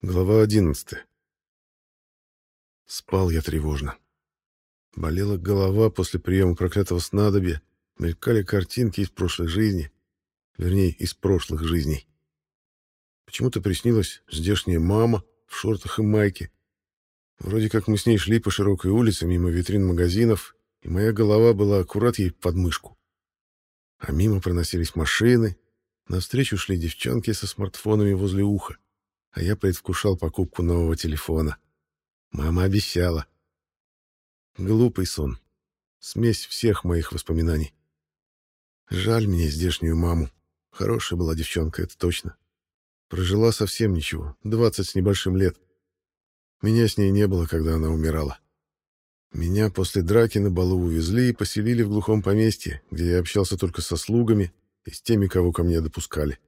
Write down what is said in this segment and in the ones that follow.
Глава 11. Спал я тревожно. Болела голова после приема проклятого снадобья, мелькали картинки из прошлой жизни, вернее, из прошлых жизней. Почему-то приснилась здешняя мама в шортах и майке. Вроде как мы с ней шли по широкой улице мимо витрин магазинов, и моя голова была аккурат ей под мышку. А мимо проносились машины, навстречу шли девчонки со смартфонами возле уха а я предвкушал покупку нового телефона. Мама обещала. Глупый сон. Смесь всех моих воспоминаний. Жаль мне здешнюю маму. Хорошая была девчонка, это точно. Прожила совсем ничего, двадцать с небольшим лет. Меня с ней не было, когда она умирала. Меня после драки на балу увезли и поселили в глухом поместье, где я общался только со слугами и с теми, кого ко мне допускали.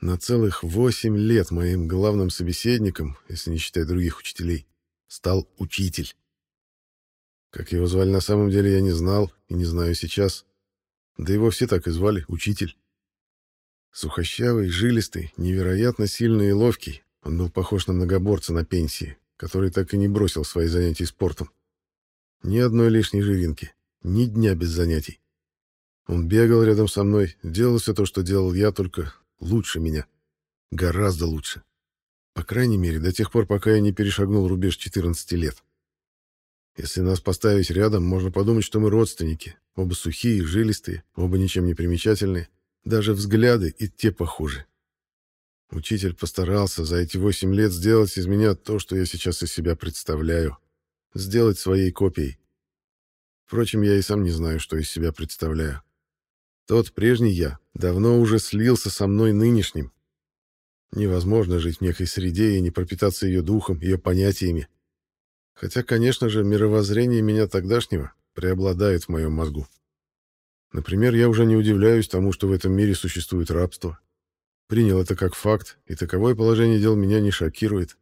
На целых восемь лет моим главным собеседником, если не считать других учителей, стал учитель. Как его звали на самом деле, я не знал и не знаю сейчас. Да его все так и звали — учитель. Сухощавый, жилистый, невероятно сильный и ловкий, он был похож на многоборца на пенсии, который так и не бросил свои занятия спортом. Ни одной лишней живинки, ни дня без занятий. Он бегал рядом со мной, делал все то, что делал я, только Лучше меня. Гораздо лучше. По крайней мере, до тех пор, пока я не перешагнул рубеж 14 лет. Если нас поставить рядом, можно подумать, что мы родственники. Оба сухие, жилистые, оба ничем не примечательные. Даже взгляды и те похожи. Учитель постарался за эти восемь лет сделать из меня то, что я сейчас из себя представляю. Сделать своей копией. Впрочем, я и сам не знаю, что из себя представляю. Тот прежний я давно уже слился со мной нынешним. Невозможно жить в некой среде и не пропитаться ее духом, ее понятиями. Хотя, конечно же, мировоззрение меня тогдашнего преобладает в моем мозгу. Например, я уже не удивляюсь тому, что в этом мире существует рабство. Принял это как факт, и таковое положение дел меня не шокирует.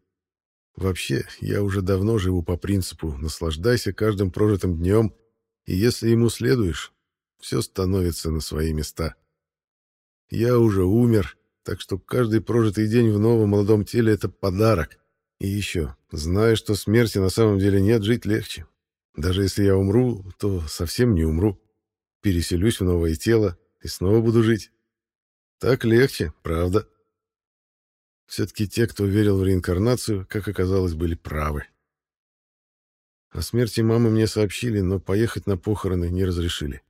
Вообще, я уже давно живу по принципу «наслаждайся каждым прожитым днем, и если ему следуешь, все становится на свои места. Я уже умер, так что каждый прожитый день в новом молодом теле — это подарок. И еще, зная, что смерти на самом деле нет, жить легче. Даже если я умру, то совсем не умру. Переселюсь в новое тело и снова буду жить. Так легче, правда? Все-таки те, кто верил в реинкарнацию, как оказалось, были правы. О смерти мамы мне сообщили, но поехать на похороны не разрешили.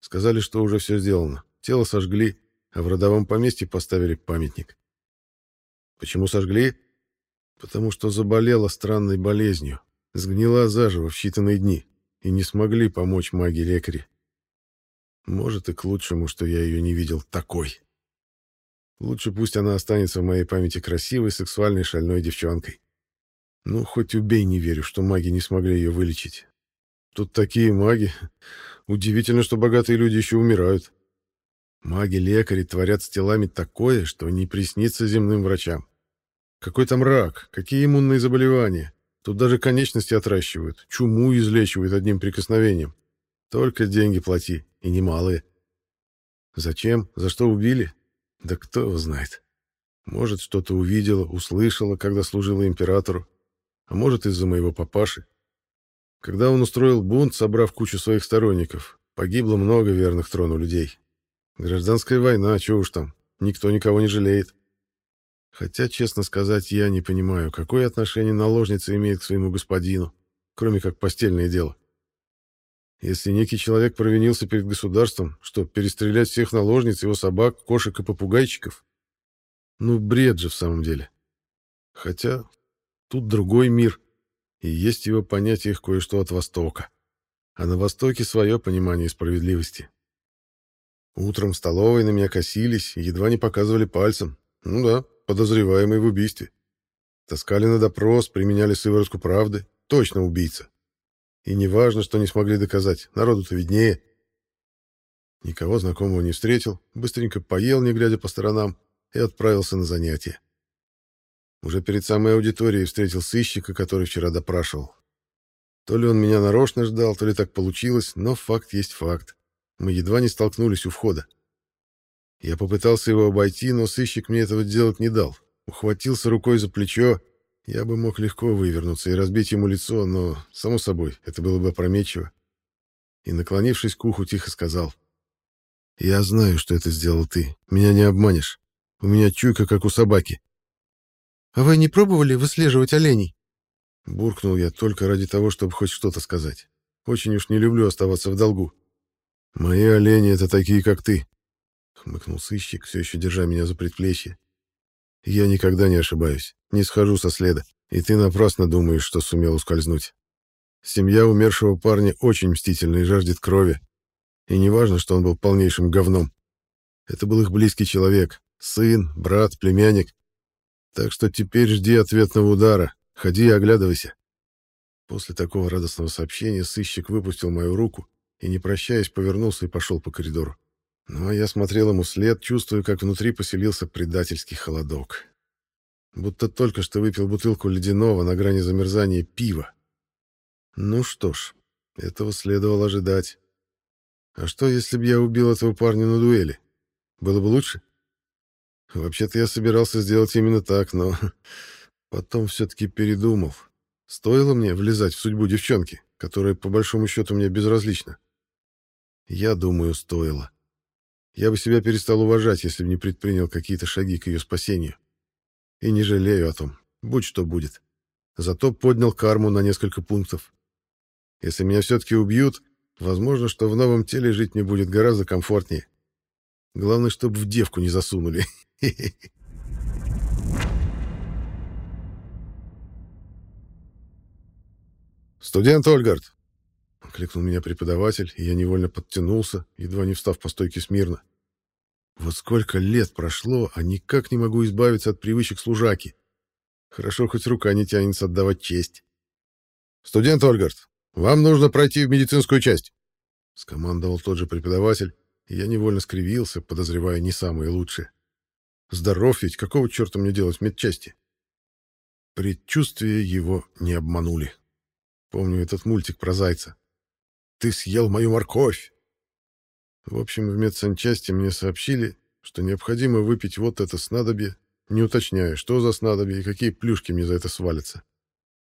Сказали, что уже все сделано. Тело сожгли, а в родовом поместье поставили памятник. Почему сожгли? Потому что заболела странной болезнью, сгнила заживо в считанные дни, и не смогли помочь маги-лекари. Может, и к лучшему, что я ее не видел такой. Лучше пусть она останется в моей памяти красивой, сексуальной, шальной девчонкой. Ну, хоть убей, не верю, что маги не смогли ее вылечить. Тут такие маги. Удивительно, что богатые люди еще умирают. Маги-лекари творят с телами такое, что не приснится земным врачам. Какой там рак, какие иммунные заболевания. Тут даже конечности отращивают, чуму излечивают одним прикосновением. Только деньги плати, и немалые. Зачем? За что убили? Да кто его знает. Может, что-то увидела, услышала, когда служила императору. А может, из-за моего папаши. Когда он устроил бунт, собрав кучу своих сторонников, погибло много верных трону людей. Гражданская война, чего уж там, никто никого не жалеет. Хотя, честно сказать, я не понимаю, какое отношение наложница имеет к своему господину, кроме как постельное дело. Если некий человек провинился перед государством, что перестрелять всех наложниц, его собак, кошек и попугайчиков? Ну, бред же в самом деле. Хотя тут другой мир и есть в его понятиях кое-что от Востока. А на Востоке свое понимание справедливости. Утром в столовой на меня косились едва не показывали пальцем. Ну да, подозреваемый в убийстве. Таскали на допрос, применяли сыворотку правды. Точно убийца. И не важно, что не смогли доказать. Народу-то виднее. Никого знакомого не встретил, быстренько поел, не глядя по сторонам, и отправился на занятия. Уже перед самой аудиторией встретил сыщика, который вчера допрашивал. То ли он меня нарочно ждал, то ли так получилось, но факт есть факт. Мы едва не столкнулись у входа. Я попытался его обойти, но сыщик мне этого делать не дал. ухватился рукой за плечо. Я бы мог легко вывернуться и разбить ему лицо, но, само собой, это было бы опрометчиво. И, наклонившись к уху, тихо сказал. «Я знаю, что это сделал ты. Меня не обманешь. У меня чуйка, как у собаки». «А вы не пробовали выслеживать оленей?» Буркнул я только ради того, чтобы хоть что-то сказать. Очень уж не люблю оставаться в долгу. «Мои олени — это такие, как ты», — хмыкнул сыщик, все еще держа меня за предплечье. «Я никогда не ошибаюсь, не схожу со следа, и ты напрасно думаешь, что сумел ускользнуть. Семья умершего парня очень мстительна и жаждет крови, и не важно, что он был полнейшим говном. Это был их близкий человек, сын, брат, племянник. Так что теперь жди ответного удара, ходи и оглядывайся». После такого радостного сообщения сыщик выпустил мою руку, и, не прощаясь, повернулся и пошел по коридору. Ну, а я смотрел ему след, чувствуя, как внутри поселился предательский холодок. Будто только что выпил бутылку ледяного на грани замерзания пива. Ну что ж, этого следовало ожидать. А что, если бы я убил этого парня на дуэли? Было бы лучше? Вообще-то я собирался сделать именно так, но потом все-таки передумал. Стоило мне влезать в судьбу девчонки, которая, по большому счету, мне безразлична. Я думаю, стоило. Я бы себя перестал уважать, если бы не предпринял какие-то шаги к ее спасению. И не жалею о том, будь что будет. Зато поднял карму на несколько пунктов. Если меня все-таки убьют, возможно, что в новом теле жить мне будет гораздо комфортнее. Главное, чтобы в девку не засунули. «Студент Ольгард, Окликнул меня преподаватель, и я невольно подтянулся, едва не встав по стойке смирно. Вот сколько лет прошло, а никак не могу избавиться от привычек служаки. Хорошо, хоть рука не тянется отдавать честь. «Студент Ольгард, вам нужно пройти в медицинскую часть», — скомандовал тот же преподаватель, я невольно скривился, подозревая не самые лучшие. «Здоров ведь, какого черта мне делать в медчасти?» Предчувствия его не обманули. Помню этот мультик про зайца. Ты съел мою морковь!» В общем, в медсанчасти мне сообщили, что необходимо выпить вот это снадобье, не уточняя, что за снадобье и какие плюшки мне за это свалятся.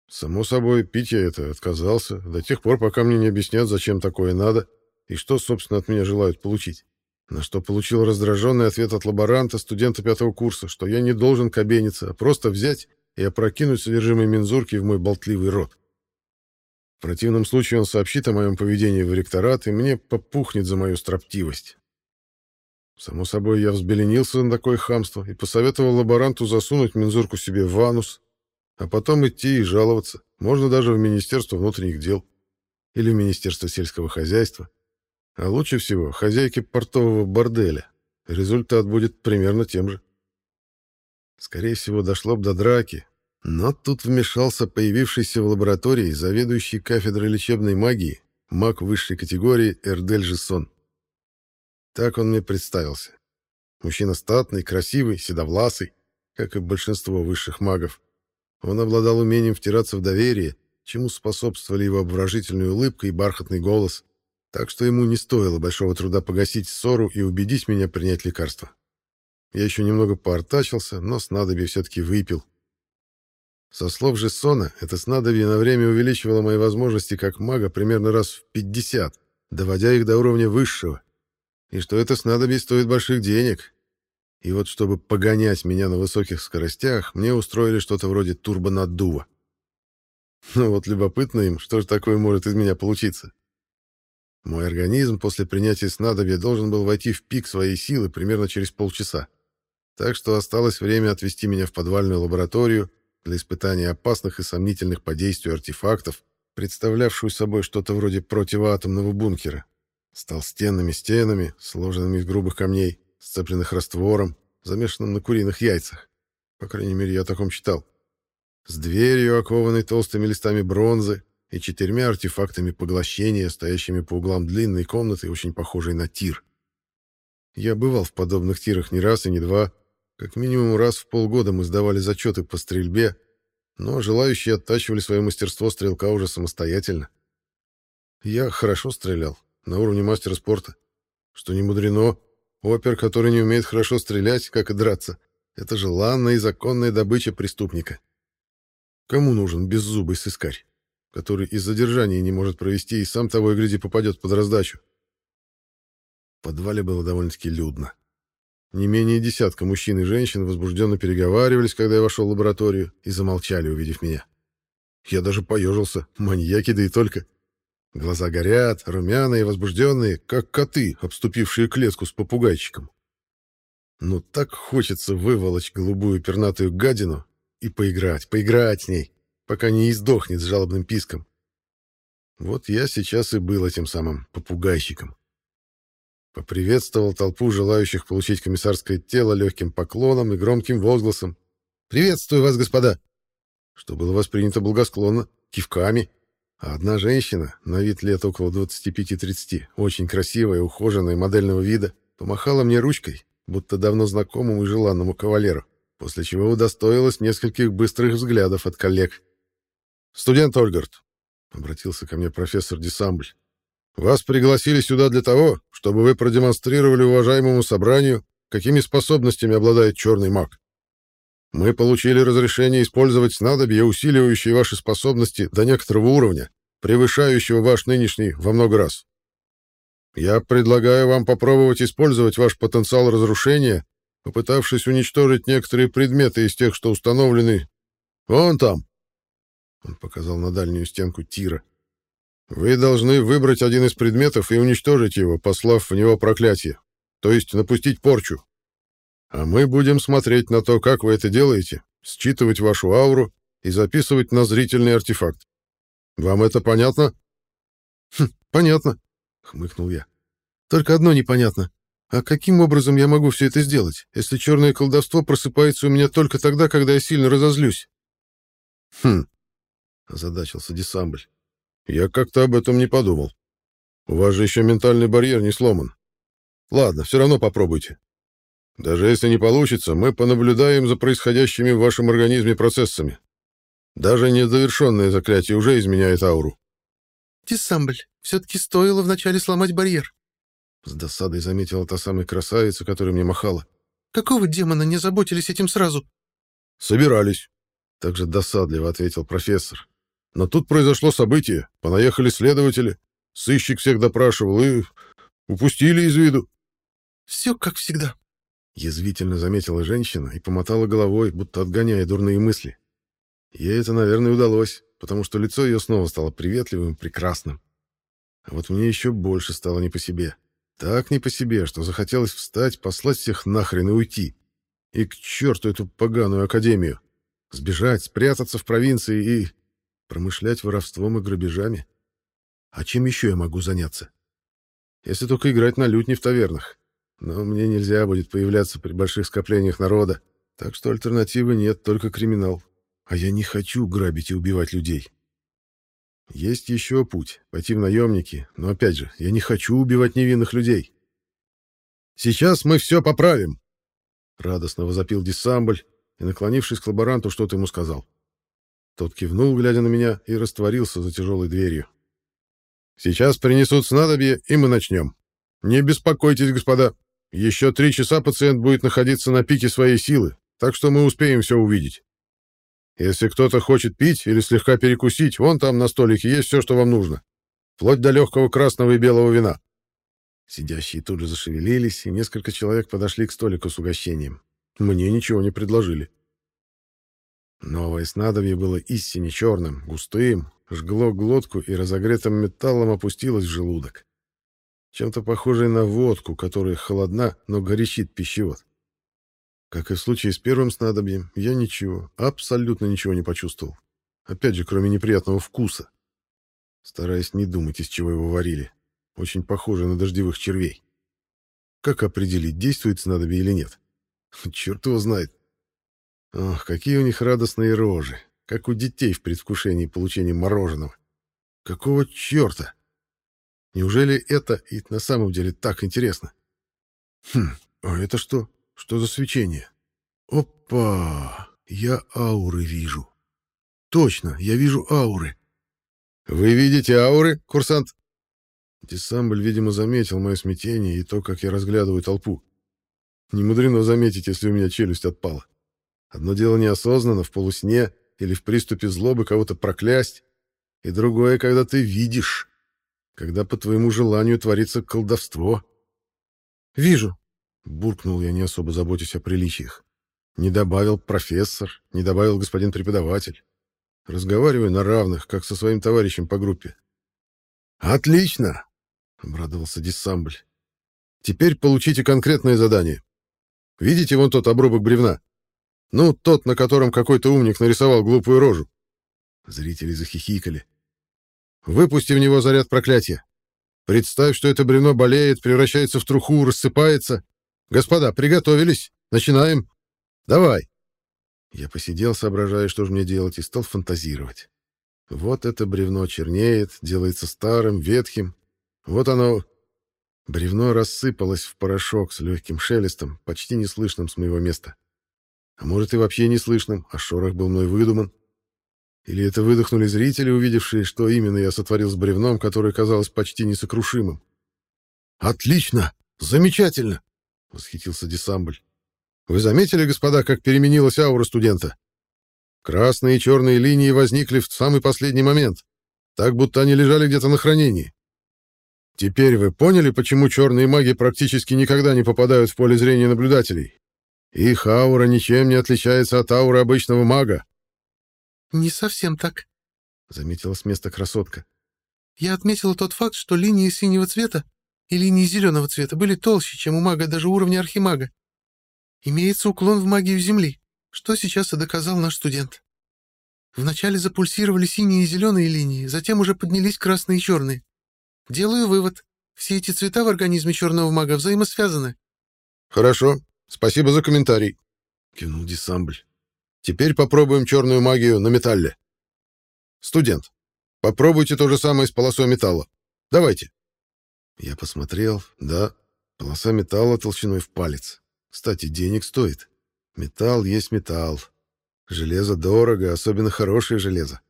Само собой, пить я это отказался, до тех пор, пока мне не объяснят, зачем такое надо и что, собственно, от меня желают получить. На что получил раздраженный ответ от лаборанта, студента пятого курса, что я не должен кабениться, а просто взять и опрокинуть содержимое мензурки в мой болтливый рот. В противном случае он сообщит о моем поведении в ректорат, и мне попухнет за мою строптивость. Само собой, я взбеленился на такое хамство и посоветовал лаборанту засунуть мензурку себе в анус, а потом идти и жаловаться, можно даже в Министерство внутренних дел или в Министерство сельского хозяйства, а лучше всего хозяйке портового борделя. Результат будет примерно тем же. Скорее всего, дошло бы до драки, но тут вмешался появившийся в лаборатории заведующий кафедрой лечебной магии, маг высшей категории Эрдель Жессон. Так он мне представился. Мужчина статный, красивый, седовласый, как и большинство высших магов. Он обладал умением втираться в доверие, чему способствовали его обворожительная улыбка и бархатный голос, так что ему не стоило большого труда погасить ссору и убедить меня принять лекарство. Я еще немного поортачился, но снадобье все-таки выпил, со слов же Сона, это снадобье на время увеличивало мои возможности как мага примерно раз в 50, доводя их до уровня высшего. И что это снадобье стоит больших денег. И вот чтобы погонять меня на высоких скоростях, мне устроили что-то вроде турбонаддува. Ну вот любопытно им, что же такое может из меня получиться. Мой организм после принятия снадобья должен был войти в пик своей силы примерно через полчаса. Так что осталось время отвести меня в подвальную лабораторию, для испытания опасных и сомнительных по действию артефактов, представлявшую собой что-то вроде противоатомного бункера, с толстенными стенами, сложенными из грубых камней, сцепленных раствором, замешанным на куриных яйцах. По крайней мере, я о таком читал. С дверью, окованной толстыми листами бронзы, и четырьмя артефактами поглощения, стоящими по углам длинной комнаты, очень похожей на тир. Я бывал в подобных тирах не раз и не два, как минимум раз в полгода мы сдавали зачеты по стрельбе, но желающие оттачивали свое мастерство стрелка уже самостоятельно. Я хорошо стрелял, на уровне мастера спорта. Что не мудрено, опер, который не умеет хорошо стрелять, как и драться, Это желанная и законная добыча преступника. Кому нужен беззубый сыскарь, который из задержания не может провести и сам того и гляди попадет под раздачу? В подвале было довольно-таки людно. Не менее десятка мужчин и женщин возбужденно переговаривались, когда я вошел в лабораторию, и замолчали, увидев меня. Я даже поежился, маньяки, да и только. Глаза горят, румяные возбужденные, как коты, обступившие клетку с попугайчиком. Ну так хочется выволочь голубую пернатую гадину и поиграть, поиграть с ней, пока не издохнет с жалобным писком. Вот я сейчас и был этим самым попугайщиком. Поприветствовал толпу желающих получить комиссарское тело легким поклоном и громким возгласом. «Приветствую вас, господа!» Что было воспринято благосклонно, кивками. А одна женщина, на вид лет около 25-30, очень красивая, ухоженная, модельного вида, помахала мне ручкой, будто давно знакомому и желанному кавалеру, после чего удостоилась нескольких быстрых взглядов от коллег. «Студент Ольгард», — обратился ко мне профессор Десамбль, «вас пригласили сюда для того, чтобы вы продемонстрировали уважаемому собранию, какими способностями обладает черный маг. Мы получили разрешение использовать снадобья, усиливающие ваши способности до некоторого уровня, превышающего ваш нынешний во много раз. Я предлагаю вам попробовать использовать ваш потенциал разрушения, попытавшись уничтожить некоторые предметы из тех, что установлены вон там. Он показал на дальнюю стенку тира. Вы должны выбрать один из предметов и уничтожить его, послав в него проклятие, то есть напустить порчу. А мы будем смотреть на то, как вы это делаете, считывать вашу ауру и записывать на зрительный артефакт. Вам это понятно? Хм, понятно, — хмыкнул я. «Только одно непонятно. А каким образом я могу все это сделать, если черное колдовство просыпается у меня только тогда, когда я сильно разозлюсь?» «Хм», — озадачился Десамбль. «Я как-то об этом не подумал. У вас же еще ментальный барьер не сломан. Ладно, все равно попробуйте. Даже если не получится, мы понаблюдаем за происходящими в вашем организме процессами. Даже недовершенное заклятие уже изменяет ауру. Диссамбль, все-таки стоило вначале сломать барьер. С досадой заметила та самая красавица, которая мне махала. Какого демона не заботились этим сразу? Собирались. Также досадливо ответил профессор. Но тут произошло событие. Понаехали следователи. Сыщик всех допрашивал и... упустили из виду. Все как всегда. Язвительно заметила женщина и помотала головой, будто отгоняя дурные мысли. Ей это, наверное, удалось потому что лицо ее снова стало приветливым и прекрасным. А вот мне еще больше стало не по себе. Так не по себе, что захотелось встать, послать всех нахрен и уйти. И к черту эту поганую академию. Сбежать, спрятаться в провинции и... промышлять воровством и грабежами. А чем еще я могу заняться? Если только играть на лютне в тавернах. Но мне нельзя будет появляться при больших скоплениях народа. Так что альтернативы нет, только криминал. А я не хочу грабить и убивать людей. Есть еще путь — пойти в наемники, но опять же, я не хочу убивать невинных людей. «Сейчас мы все поправим!» Радостно возопил Диссамбль и, наклонившись к лаборанту, что-то ему сказал. Тот кивнул, глядя на меня, и растворился за тяжелой дверью. «Сейчас принесут снадобье, и мы начнем. Не беспокойтесь, господа. Еще три часа пациент будет находиться на пике своей силы, так что мы успеем все увидеть. Если кто-то хочет пить или слегка перекусить, вон там на столике есть все, что вам нужно. Вплоть до легкого красного и белого вина. Сидящие тут же зашевелились, и несколько человек подошли к столику с угощением. Мне ничего не предложили. Новое снадобье было истине черным, густым, жгло глотку и разогретым металлом опустилось в желудок. Чем-то похожее на водку, которая холодна, но горячит пищевод. Как и в случае с первым снадобьем, я ничего, абсолютно ничего не почувствовал. Опять же, кроме неприятного вкуса. Стараясь не думать, из чего его варили. Очень похоже на дождевых червей. Как определить, действует снадобье или нет? Черт его знает. Ох, какие у них радостные рожи. Как у детей в предвкушении получения мороженого. Какого черта? Неужели это и на самом деле так интересно? Хм, а это что? Что за свечение? Опа! Я ауры вижу. Точно, я вижу ауры. Вы видите ауры, курсант? Десамбль, видимо, заметил мое смятение и то, как я разглядываю толпу. Не мудрено заметить, если у меня челюсть отпала. Одно дело неосознанно, в полусне или в приступе злобы кого-то проклясть, и другое, когда ты видишь, когда по твоему желанию творится колдовство. «Вижу», — буркнул я, не особо заботясь о приличиях. Не добавил профессор, не добавил господин преподаватель. Разговариваю на равных, как со своим товарищем по группе. «Отлично!» — обрадовался Диссамбль. «Теперь получите конкретное задание. Видите вон тот обрубок бревна? Ну, тот, на котором какой-то умник нарисовал глупую рожу». Зрители захихикали. «Выпусти в него заряд проклятия. Представь, что это бревно болеет, превращается в труху, рассыпается. Господа, приготовились. Начинаем. Давай!» Я посидел, соображая, что же мне делать, и стал фантазировать. Вот это бревно чернеет, делается старым, ветхим. Вот оно... Бревно рассыпалось в порошок с легким шелестом, почти неслышным с моего места. А может и вообще неслышным, а шорох был мной выдуман. Или это выдохнули зрители, увидевшие, что именно я сотворил с бревном, которое казалось почти несокрушимым. «Отлично! Замечательно!» — восхитился Десамбль. Вы заметили, господа, как переменилась аура студента? Красные и черные линии возникли в самый последний момент, так будто они лежали где-то на хранении. Теперь вы поняли, почему черные маги практически никогда не попадают в поле зрения наблюдателей? Их аура ничем не отличается от ауры обычного мага. «Не совсем так», — заметила с места красотка. «Я отметила тот факт, что линии синего цвета и линии зеленого цвета были толще, чем у мага даже уровня архимага. Имеется уклон в магию Земли, что сейчас и доказал наш студент. Вначале запульсировали синие и зеленые линии, затем уже поднялись красные и черные. Делаю вывод. Все эти цвета в организме черного мага взаимосвязаны. Хорошо. Спасибо за комментарий. Кивнул Десамбль. Теперь попробуем черную магию на металле. Студент, попробуйте то же самое с полосой металла. Давайте. Я посмотрел. Да, полоса металла толщиной в палец. Кстати, денег стоит. Металл есть металл. Железо дорого, особенно хорошее железо.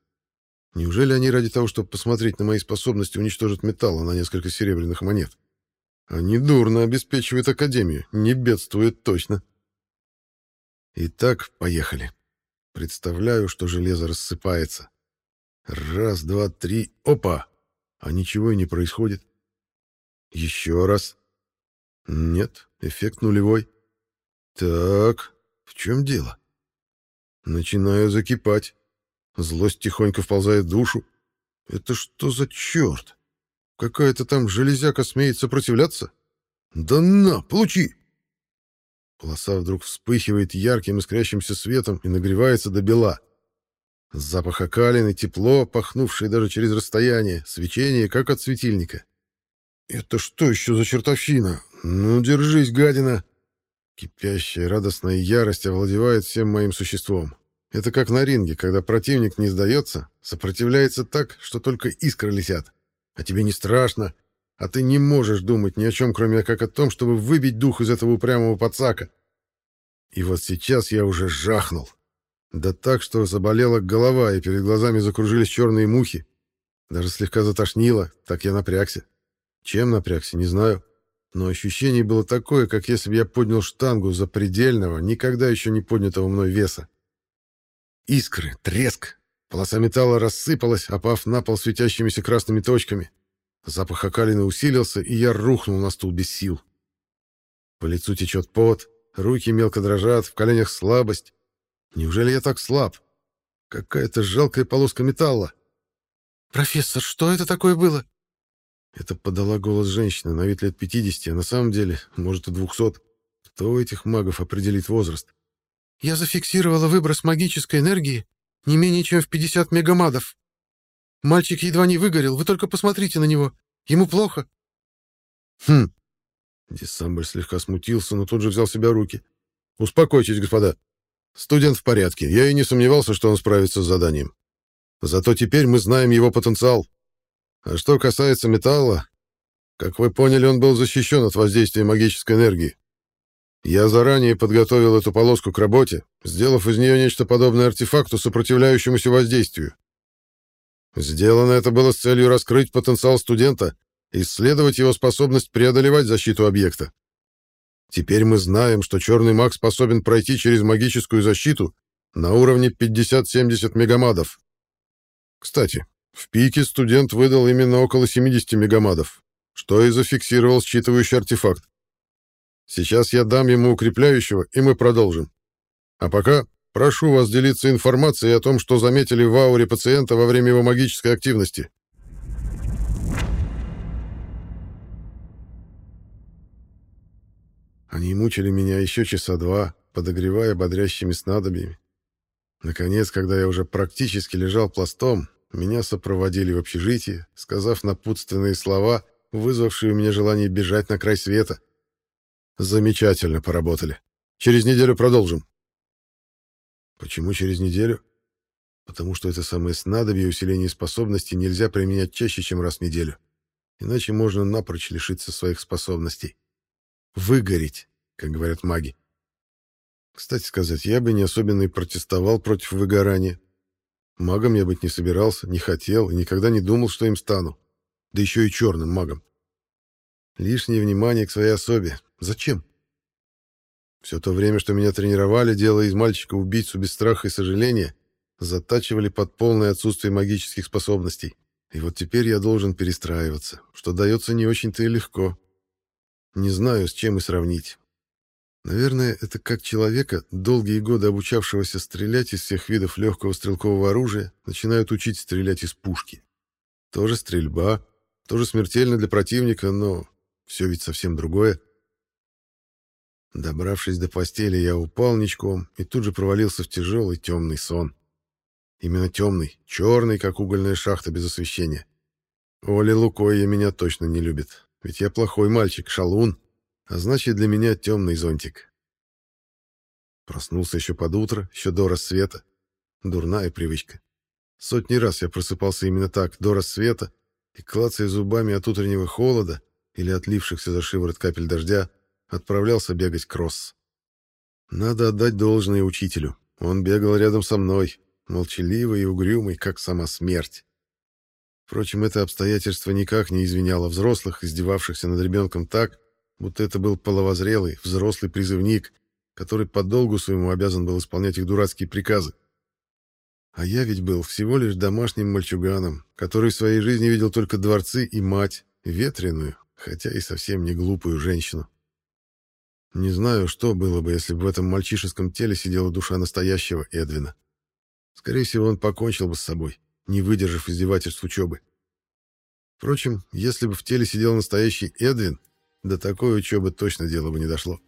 Неужели они ради того, чтобы посмотреть на мои способности, уничтожат металл на несколько серебряных монет? Они дурно обеспечивают Академию, не бедствуют точно. Итак, поехали. Представляю, что железо рассыпается. Раз, два, три, опа! А ничего и не происходит. Еще раз. Нет, эффект нулевой. Так, в чем дело? Начинаю закипать. Злость тихонько вползает в душу. Это что за черт? Какая-то там железяка смеет сопротивляться? Да на, получи! Полоса вдруг вспыхивает ярким искрящимся светом и нагревается до бела. Запах окалины, тепло, пахнувшее даже через расстояние, свечение, как от светильника. Это что еще за чертовщина? Ну, держись, гадина! Кипящая радостная ярость овладевает всем моим существом. Это как на ринге, когда противник не сдается, сопротивляется так, что только искры летят. А тебе не страшно, а ты не можешь думать ни о чем, кроме как о том, чтобы выбить дух из этого упрямого подсака. И вот сейчас я уже жахнул. Да так, что заболела голова, и перед глазами закружились черные мухи. Даже слегка затошнило, так я напрягся. Чем напрягся, не знаю но ощущение было такое, как если бы я поднял штангу за предельного, никогда еще не поднятого мной веса. Искры, треск. Полоса металла рассыпалась, опав на пол светящимися красными точками. Запах окалины усилился, и я рухнул на стул без сил. По лицу течет пот, руки мелко дрожат, в коленях слабость. Неужели я так слаб? Какая-то жалкая полоска металла. «Профессор, что это такое было?» Это подала голос женщина, на вид лет 50, а на самом деле, может, и 200. Кто у этих магов определит возраст? Я зафиксировала выброс магической энергии не менее чем в 50 мегамадов. Мальчик едва не выгорел, вы только посмотрите на него. Ему плохо. Хм. Диссамбль слегка смутился, но тут же взял себя руки. Успокойтесь, господа. Студент в порядке. Я и не сомневался, что он справится с заданием. Зато теперь мы знаем его потенциал. А что касается металла, как вы поняли, он был защищен от воздействия магической энергии. Я заранее подготовил эту полоску к работе, сделав из нее нечто подобное артефакту, сопротивляющемуся воздействию. Сделано это было с целью раскрыть потенциал студента, исследовать его способность преодолевать защиту объекта. Теперь мы знаем, что черный маг способен пройти через магическую защиту на уровне 50-70 мегамадов. Кстати, в пике студент выдал именно около 70 мегамадов, что и зафиксировал считывающий артефакт. Сейчас я дам ему укрепляющего, и мы продолжим. А пока прошу вас делиться информацией о том, что заметили в ауре пациента во время его магической активности. Они мучили меня еще часа два, подогревая бодрящими снадобьями. Наконец, когда я уже практически лежал пластом, меня сопроводили в общежитие, сказав напутственные слова, вызвавшие у меня желание бежать на край света. Замечательно поработали. Через неделю продолжим. Почему через неделю? Потому что это самое снадобье усиления способностей нельзя применять чаще, чем раз в неделю. Иначе можно напрочь лишиться своих способностей. Выгореть, как говорят маги. Кстати сказать, я бы не особенно и протестовал против выгорания. Магом я быть не собирался, не хотел и никогда не думал, что им стану. Да еще и черным магом. Лишнее внимание к своей особе. Зачем? Все то время, что меня тренировали, делая из мальчика убийцу без страха и сожаления, затачивали под полное отсутствие магических способностей. И вот теперь я должен перестраиваться, что дается не очень-то и легко. Не знаю, с чем и сравнить. Наверное, это как человека, долгие годы обучавшегося стрелять из всех видов легкого стрелкового оружия, начинают учить стрелять из пушки. Тоже стрельба, тоже смертельно для противника, но все ведь совсем другое. Добравшись до постели, я упал ничком и тут же провалился в тяжелый темный сон. Именно темный, черный, как угольная шахта без освещения. Оля Лукоя меня точно не любит. Ведь я плохой мальчик, шалун, а значит, для меня темный зонтик. Проснулся еще под утро, еще до рассвета. Дурная привычка. Сотни раз я просыпался именно так, до рассвета, и, клацая зубами от утреннего холода или отлившихся за шиворот капель дождя, отправлялся бегать кросс. Надо отдать должное учителю. Он бегал рядом со мной, молчаливый и угрюмый, как сама смерть. Впрочем, это обстоятельство никак не извиняло взрослых, издевавшихся над ребенком так, будто это был половозрелый, взрослый призывник, который по долгу своему обязан был исполнять их дурацкие приказы. А я ведь был всего лишь домашним мальчуганом, который в своей жизни видел только дворцы и мать, ветреную, хотя и совсем не глупую женщину. Не знаю, что было бы, если бы в этом мальчишеском теле сидела душа настоящего Эдвина. Скорее всего, он покончил бы с собой не выдержав издевательств учебы. Впрочем, если бы в теле сидел настоящий Эдвин, до такой учебы точно дело бы не дошло.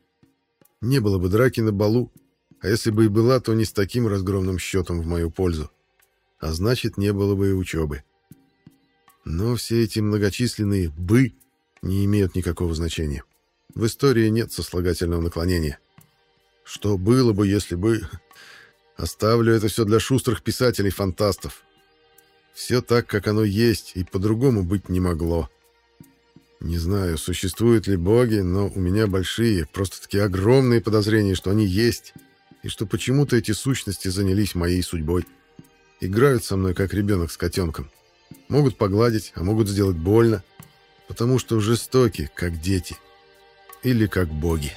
Не было бы драки на балу, а если бы и была, то не с таким разгромным счетом в мою пользу. А значит, не было бы и учебы. Но все эти многочисленные «бы» не имеют никакого значения. В истории нет сослагательного наклонения. Что было бы, если бы... Оставлю это все для шустрых писателей-фантастов. Все так, как оно есть, и по-другому быть не могло. Не знаю, существуют ли боги, но у меня большие, просто-таки огромные подозрения, что они есть, и что почему-то эти сущности занялись моей судьбой. Играют со мной, как ребенок с котенком. Могут погладить, а могут сделать больно, потому что жестоки, как дети. Или как боги.